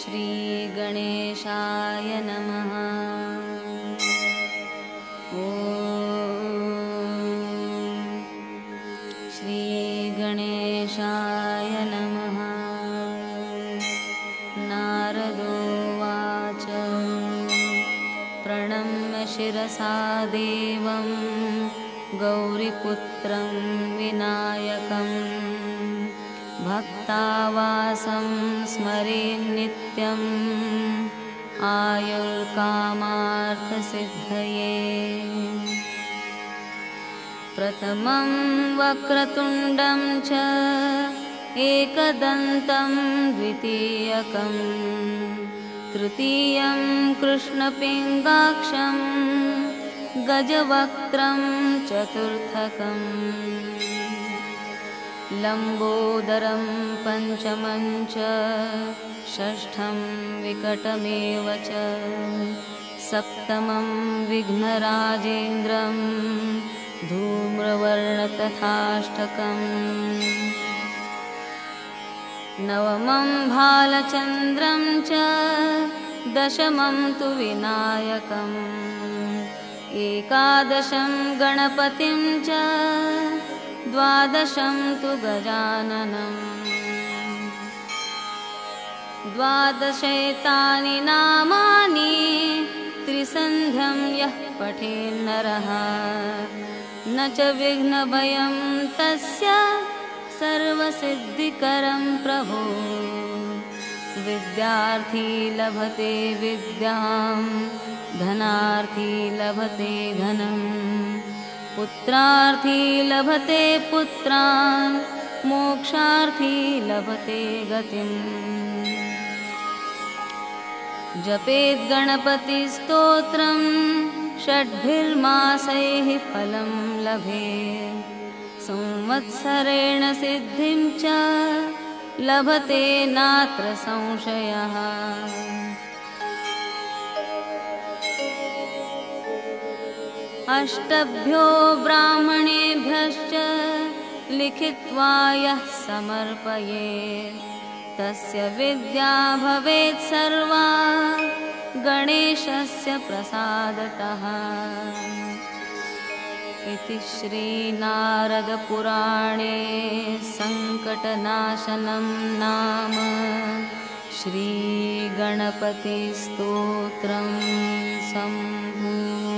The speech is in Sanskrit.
श्रीगणेशाय नमः। श्रीगणेशाय नमः। नारदोवाच प्रणम्य शिरसा देवं गौरीपुत्रं विना भक्तावासं स्मरे नित्यम् आयुर्कामार्थसिद्धये। प्रथमं वक्रतुण्डं च एकदन्तं द्वितीयकम्। तृतीयं कृष्णपिङ्गाक्षं गजवक्त्रं चतुर्थकम् लम्बोदरं पञ्चमं च षष्ठं विकटमेव च सप्तमं विघ्नराजेन्द्रं धूम्रवर्णतथाष्टकम्। नवमं भालचन्द्रं च दशमं तु विनायकम्। एकादशं गणपतिं च द्वादशं तु गजाननम्। द्वादशैतानि नामानि त्रिसन्ध्यं यः पठेन्नरः न च विघ्नभयं तस्य सर्वसिद्धिकरं प्रभो। विद्यार्थी लभते विद्यां धनार्थी लभते धनं पुत्रार्थी लभते पुत्रान् मोक्षार्थी लभते गतिम्। जपेद्गणपतिस्तोत्रं षड्भिर्मासैः फलं लभे। संवत्सरेण सिद्धिं च लभते नात्र संशयः अष्टभ्यो ब्राह्मणेभ्यश्च लिखित्वा यः समर्पये। तस्य विद्या भवेत् सर्वा गणेशस्य प्रसादतः। इति श्रीनारदपुराणे सङ्कटनाशनं नाम श्रीगणपतिस्तोत्रं सम्